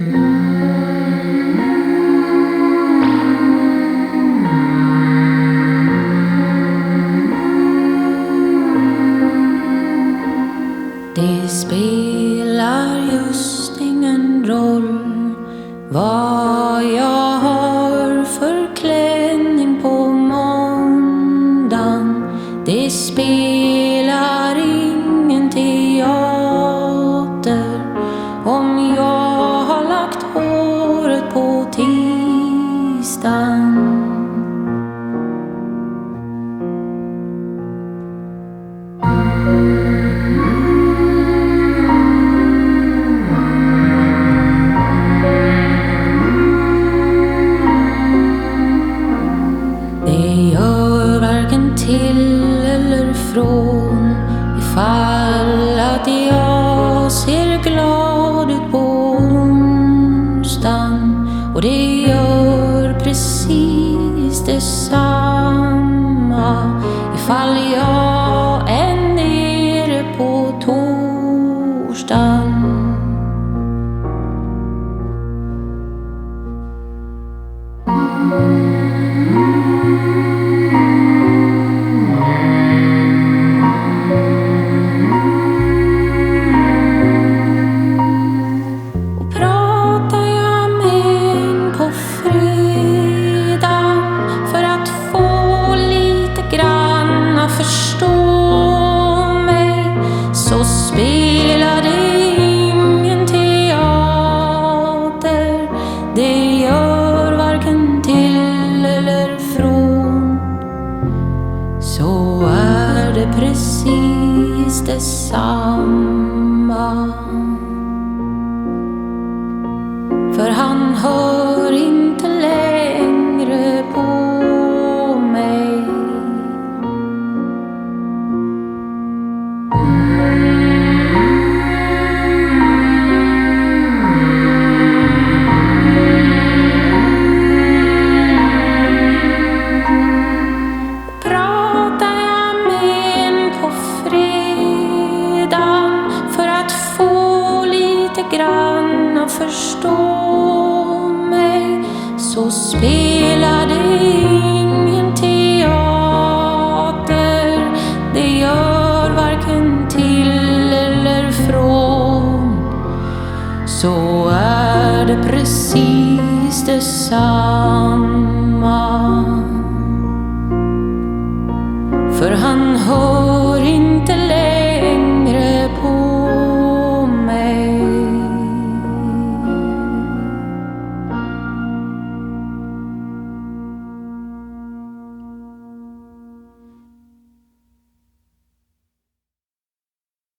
Det spelar just ingen roll vad jag har för klänning på måndagen. Det spelar Det gör varken till eller från. Detsamma ifall jag är nere på torsdagen. Och förstå mig så spelar det ingen teater. Det gör varken till eller från. Så är det precis detsamma. Grann att förstå mig så spelar det ingen teater. Det gör varken till eller från. Så är det precis detsamma. För han hör inte